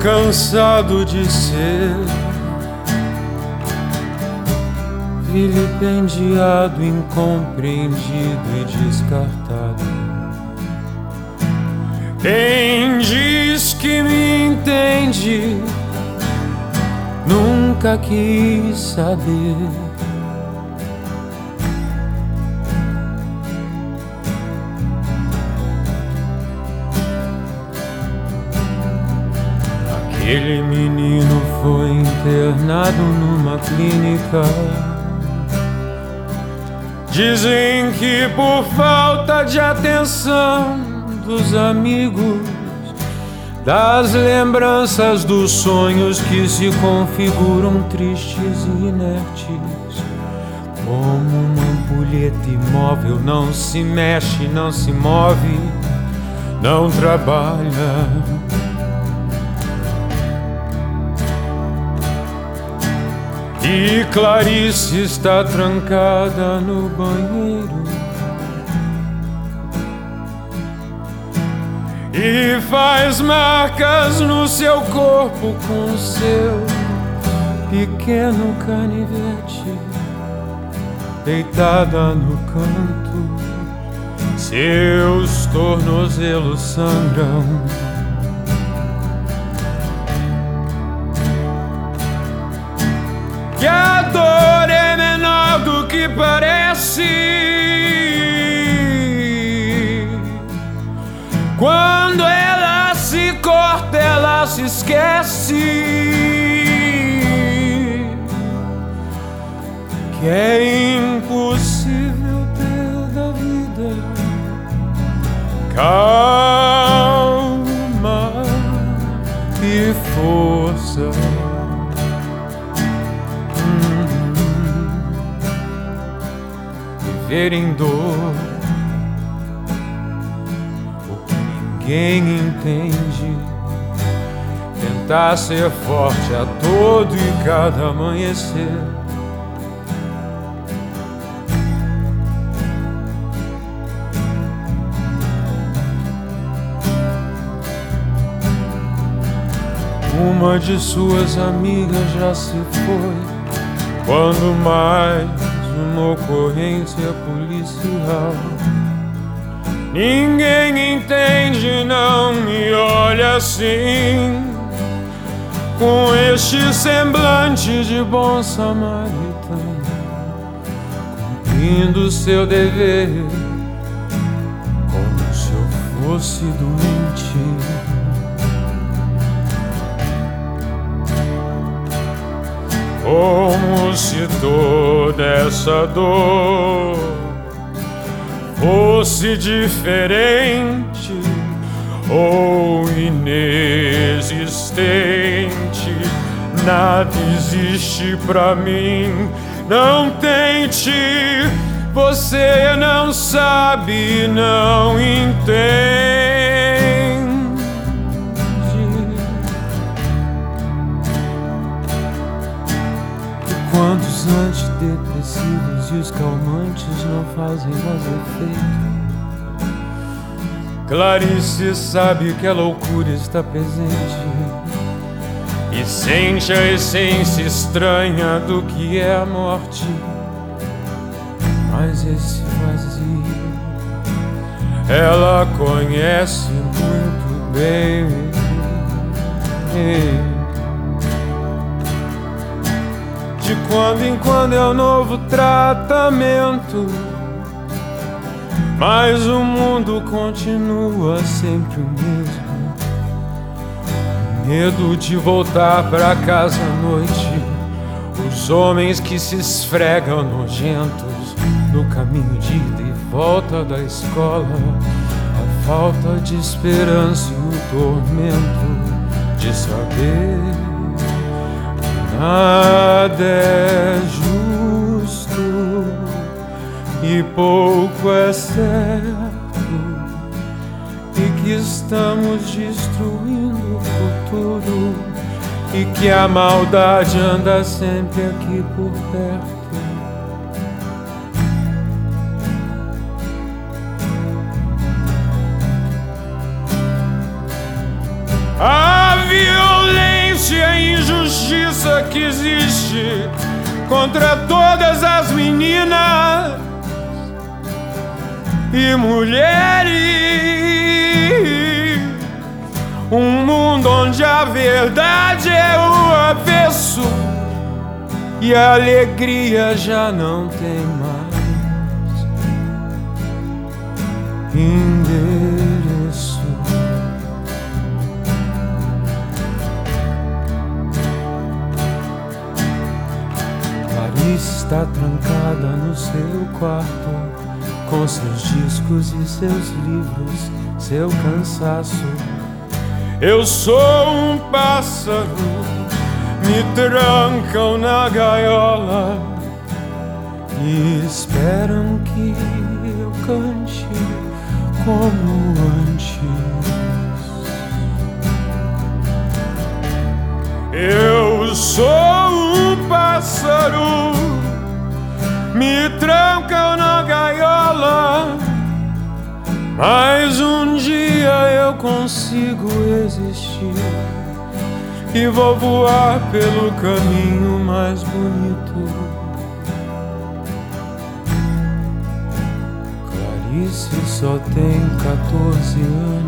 cansado de ser vilipendiado, incompreendido e descartado. Quem diz que me entende nunca quis saber. Aquele menino foi internado numa clínica. Dizem que por falta de atenção dos amigos, das lembranças dos sonhos que se configuram tristes e inertes. Como uma ampulheta imóvel, não se mexe, não se move, não trabalha. E Clarice está trancada no banheiro. e faz marcas no seu corpo com seu pequeno canivete deitada no canto seus tornozelos sangram se esquece que é impossível ter da vida calma e força. Hum, viver em dor ninguém entende. Tentar ser forte a todo e cada amanhecer. Uma de suas amigas já se foi. Quando mais uma ocorrência policial Ninguém entende, não me olha assim, com este semblante de bom samaritano, cumprindo seu dever, como se eu fosse doente. Como se toda essa dor fosse diferente ou inexistente. Nada existe pra mim, não tente. Você não sabe, não entende. Quantos antidepressivos e os calmantes não fazem mais efeito? Clarice sabe que a loucura está presente e sente a essência estranha do que é a morte. Mas esse vazio ela conhece muito bem. De quando em quando é o um novo tratamento. Mas o mundo continua sempre o mesmo. Medo de voltar pra casa à noite. Os homens que se esfregam nojentos no caminho de ida e volta da escola. A falta de esperança e o tormento de saber Nada é justo e pouco é certo, e que estamos destruindo o futuro e que a maldade anda sempre aqui por perto. A violência e a injustiça que existe contra todas as meninas e mulheres. Um mundo onde a verdade é o avesso e a alegria já não tem mais endereço. Clarice está trancada no seu quarto com seus discos e seus livros, seu cansaço. Eu sou um pássaro, me trancam na gaiola e esperam que eu cante como antes. Eu sou um pássaro, me trancam na gaiola, mas um consigo existir e vou voar pelo caminho mais bonito. Clarice só tem 14 anos.